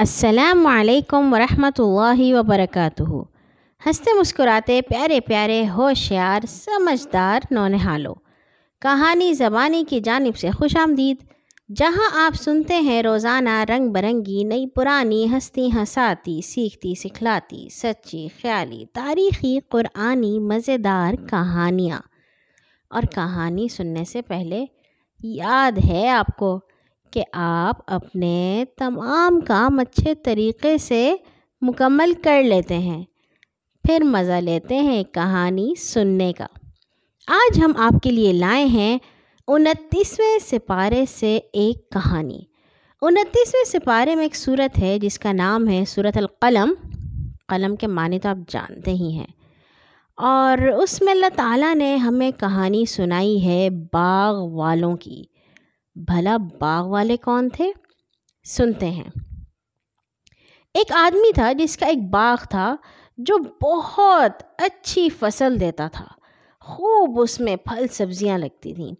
السلام علیکم ورحمۃ اللہ وبرکاتہ۔ ہنستے مسکراتے پیارے پیارے ہوشیار، سمجھدار نونہالو کہانی زبانی کی جانب سے خوش آمدید۔ جہاں آپ سنتے ہیں روزانہ رنگ برنگی، نئی پرانی ہستی ہساتی سیکھتی، سکھلاتی، سچی، خیالی، تاریخی، قرآنی، مزیدار کہانیاں۔ اور کہانی سننے سے پہلے یاد ہے آپ کو کہ آپ اپنے تمام کام اچھے طریقے سے مکمل کر لیتے ہیں۔ پھر مزہ لیتے ہیں کہانی سننے کا۔ آج ہم آپ کے لیے لائے ہیں انتیسویں سپارے سے ایک کہانی۔ انتیسویں سپارے میں ایک صورت ہے جس کا نام ہے صورت القلم۔ قلم کے معنی تو آپ جانتے ہی ہیں۔ اور اس میں اللہ تعالیٰ نے ہمیں کہانی سنائی ہے باغ والوں کی۔ بھلا باغ والے کون تھے؟ سنتے ہیں۔ ایک آدمی تھا جس کا ایک باغ تھا جو بہت اچھی فصل دیتا تھا۔ خوب اس میں پھل سبزیاں لگتی تھیں۔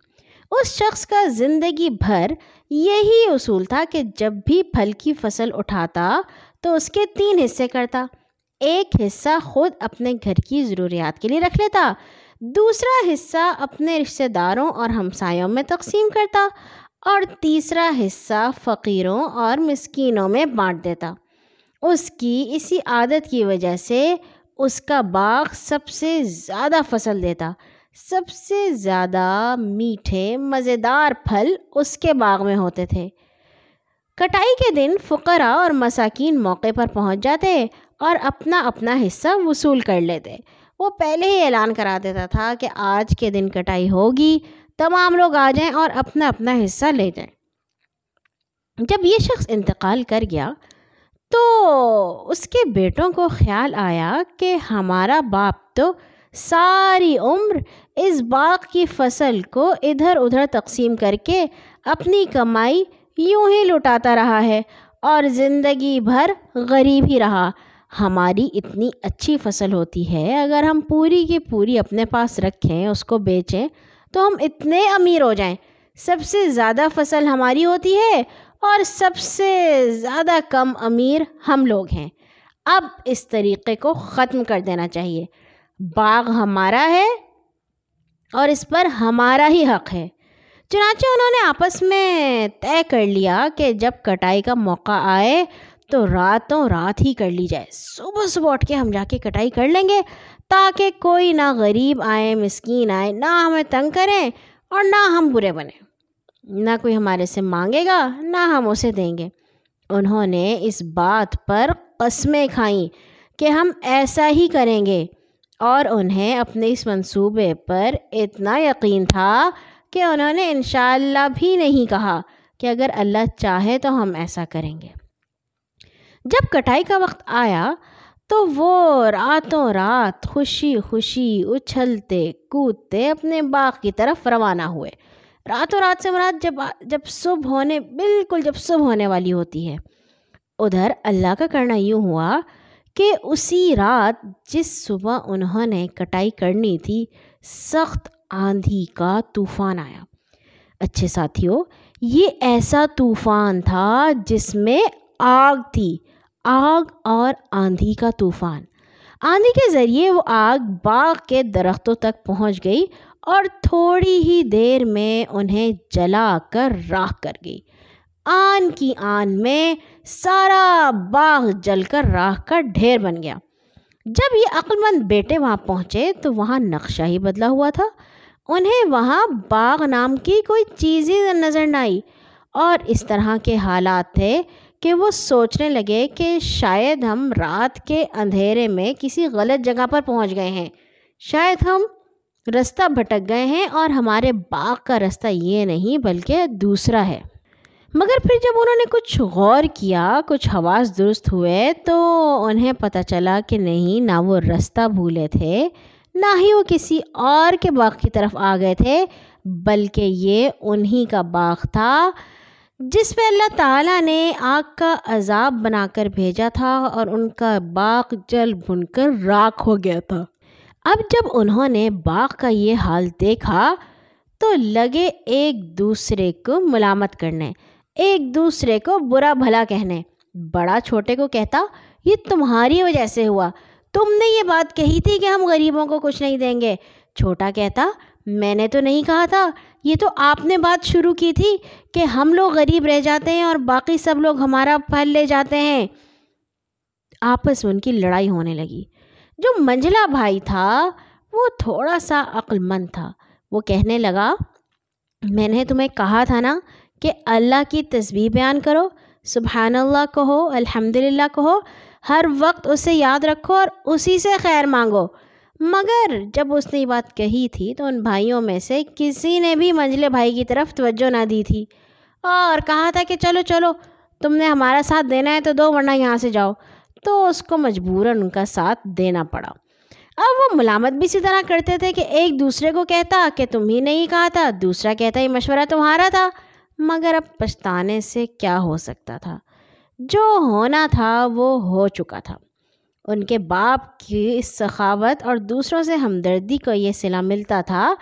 اس شخص کا زندگی بھر یہی اصول تھا کہ جب بھی پھل کی فصل اٹھاتا تو اس کے تین حصے کرتا۔ ایک حصہ خود اپنے گھر کی ضروریات کے لیے رکھ لیتا۔ دوسرا حصہ اپنے رشتہ داروں اور ہمسایوں میں تقسیم کرتا۔ اور تیسرا حصہ فقیروں اور مسکینوں میں بانٹ دیتا۔ اس کی اسی عادت کی وجہ سے اس کا باغ سب سے زیادہ فصل دیتا۔ سب سے زیادہ میٹھے مزیدار پھل اس کے باغ میں ہوتے تھے۔ کٹائی کے دن فقرا اور مساکین موقع پر پہنچ جاتے اور اپنا اپنا حصہ وصول کر لیتے۔ وہ پہلے ہی اعلان کرا دیتا تھا کہ آج کے دن کٹائی ہوگی۔ تمام لوگ آ جائیں اور اپنا اپنا حصہ لے جائیں۔ جب یہ شخص انتقال کر گیا تو اس کے بیٹوں کو خیال آیا کہ ہمارا باپ تو ساری عمر اس باغ کی فصل کو ادھر ادھر تقسیم کر کے اپنی کمائی یوں ہی لٹاتا رہا ہے اور زندگی بھر غریب ہی رہا۔ ہماری اتنی اچھی فصل ہوتی ہے، اگر ہم پوری کی پوری اپنے پاس رکھیں، اس کو بیچیں تو ہم اتنے امیر ہو جائیں۔ سب سے زیادہ فصل ہماری ہوتی ہے اور سب سے زیادہ کم امیر ہم لوگ ہیں۔ اب اس طریقے کو ختم کر دینا چاہیے۔ باغ ہمارا ہے اور اس پر ہمارا ہی حق ہے۔ چنانچہ انہوں نے آپس میں طے کر لیا کہ جب کٹائی کا موقع آئے تو راتوں رات ہی کر لی جائے۔ صبح صبح اٹھ کے ہم جا کے کٹائی کر لیں گے۔ تاکہ کوئی نہ غریب آئے، مسکین آئے، نہ ہمیں تنگ کریں اور نہ ہم برے بنیں۔ نہ کوئی ہمارے سے مانگے گا، نہ ہم اسے دیں گے۔ انہوں نے اس بات پر قسمیں کھائیں کہ ہم ایسا ہی کریں گے۔ اور انہیں اپنے اس منصوبے پر اتنا یقین تھا کہ انہوں نے انشاءاللہ بھی نہیں کہا کہ اگر اللہ چاہے تو ہم ایسا کریں گے۔ جب کٹائی کا وقت آیا تو وہ راتوں رات خوشی خوشی اچھلتے کودتے اپنے باغ کی طرف روانہ ہوئے۔ راتوں رات سے مراد جب جب صبح ہونے، بالکل جب صبح ہونے والی ہوتی ہے۔ ادھر اللہ کا کرنا یوں ہوا کہ اسی رات جس صبح انہوں نے کٹائی کرنی تھی، سخت آندھی کا طوفان آیا۔ اچھے ساتھیوں یہ ایسا طوفان تھا جس میں آگ تھی۔ آگ اور آندھی کا طوفان۔ آندھی کے ذریعے وہ آگ باغ کے درختوں تک پہنچ گئی اور تھوڑی ہی دیر میں انہیں جلا کر راکھ کر گئی۔ آن کی آن میں سارا باغ جل کر راکھ کا ڈھیر بن گیا۔ جب یہ عقلمند بیٹے وہاں پہنچے تو وہاں نقشہ ہی بدلا ہوا تھا۔ انہیں وہاں باغ نام کی کوئی چیز ہی نظر نہ آئی اور اس طرح کے حالات تھے کہ وہ سوچنے لگے کہ شاید ہم رات کے اندھیرے میں کسی غلط جگہ پر پہنچ گئے ہیں۔ شاید ہم رستہ بھٹک گئے ہیں اور ہمارے باغ کا رستہ یہ نہیں بلکہ دوسرا ہے۔ مگر پھر جب انہوں نے کچھ غور کیا، کچھ حواس درست ہوئے تو انہیں پتہ چلا کہ نہیں، نہ وہ رستہ بھولے تھے، نہ ہی وہ کسی اور کے باغ کی طرف آ گئے تھے، بلکہ یہ انہی کا باغ تھا۔ جس پہ اللہ تعالیٰ نے آگ کا عذاب بنا کر بھیجا تھا اور ان کا باغ جل بھن کر راکھ ہو گیا تھا۔ اب جب انہوں نے باغ کا یہ حال دیکھا تو لگے ایک دوسرے کو ملامت کرنے، ایک دوسرے کو برا بھلا کہنے۔ بڑا چھوٹے کو کہتا، یہ تمہاری وجہ سے ہوا۔ تم نے یہ بات کہی تھی کہ ہم غریبوں کو کچھ نہیں دیں گے۔ چھوٹا کہتا میں نے تو نہیں کہا تھا، یہ تو آپ نے بات شروع کی تھی کہ ہم لوگ غریب رہ جاتے ہیں اور باقی سب لوگ ہمارا پھل لے جاتے ہیں۔ آپس میں ان کی لڑائی ہونے لگی۔ جو منجلا بھائی تھا، وہ تھوڑا سا عقل مند تھا۔ وہ کہنے لگا، میں نے تمہیں کہا تھا نا کہ اللہ کی تصویر بیان کرو، سبحان اللہ کہو الحمد للہ کہو، ہر وقت اسے یاد رکھو اور اسی سے خیر مانگو۔ مگر جب اس نے یہ بات کہی تھی تو ان بھائیوں میں سے کسی نے بھی منجلے بھائی کی طرف توجہ نہ دی تھی اور کہا تھا کہ چلو چلو، تم نے ہمارا ساتھ دینا ہے تو دو ورنہ یہاں سے جاؤ۔ تو اس کو مجبوراً ان کا ساتھ دینا پڑا۔ اب وہ ملامت بھی اسی طرح کرتے تھے کہ ایک دوسرے کو کہتا کہ تم ہی نہیں کہا تھا، دوسرا کہتا یہ مشورہ تمہارا تھا۔ مگر اب پچھتانے سے کیا ہو سکتا تھا؟ جو ہونا تھا وہ ہو چکا تھا۔ ان کے باپ کی اس سخاوت اور دوسروں سے ہمدردی کو یہ صلا ملتا تھا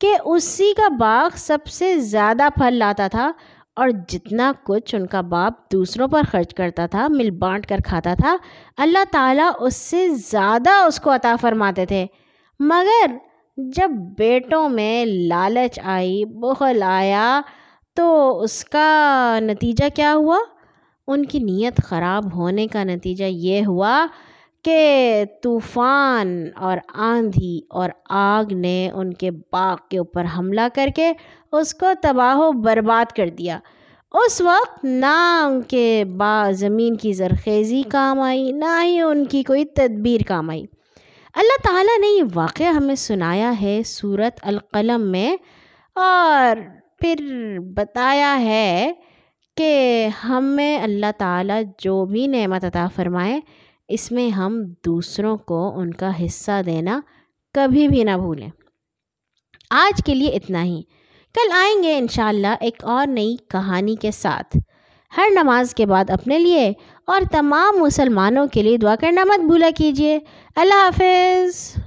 کہ اسی کا باغ سب سے زیادہ پھل لاتا تھا اور جتنا کچھ ان کا باپ دوسروں پر خرچ کرتا تھا، مل بانٹ کر کھاتا تھا، اللہ تعالیٰ اس سے زیادہ اس کو عطا فرماتے تھے۔ مگر جب بیٹوں میں لالچ آئی، بخل آیا، تو اس کا نتیجہ کیا ہوا؟ ان کی نیت خراب ہونے کا نتیجہ یہ ہوا کہ طوفان اور آندھی اور آگ نے ان کے باغ کے اوپر حملہ کر کے اس کو تباہ و برباد کر دیا۔ اس وقت نہ ان کے با زمین کی زرخیزی کام آئی، نہ ہی ان کی کوئی تدبیر کام آئی۔ اللہ تعالیٰ نے یہ واقعہ ہمیں سنایا ہے صورت القلم میں اور پھر بتایا ہے کہ ہمیں اللہ تعالیٰ جو بھی نعمت عطا فرمائے اس میں ہم دوسروں کو ان کا حصہ دینا کبھی بھی نہ بھولیں۔ آج کے لیے اتنا ہی۔ کل آئیں گے انشاءاللہ ایک اور نئی کہانی کے ساتھ۔ ہر نماز کے بعد اپنے لیے اور تمام مسلمانوں کے لیے دعا کرنا مت بھولا کیجیے۔ اللہ حافظ۔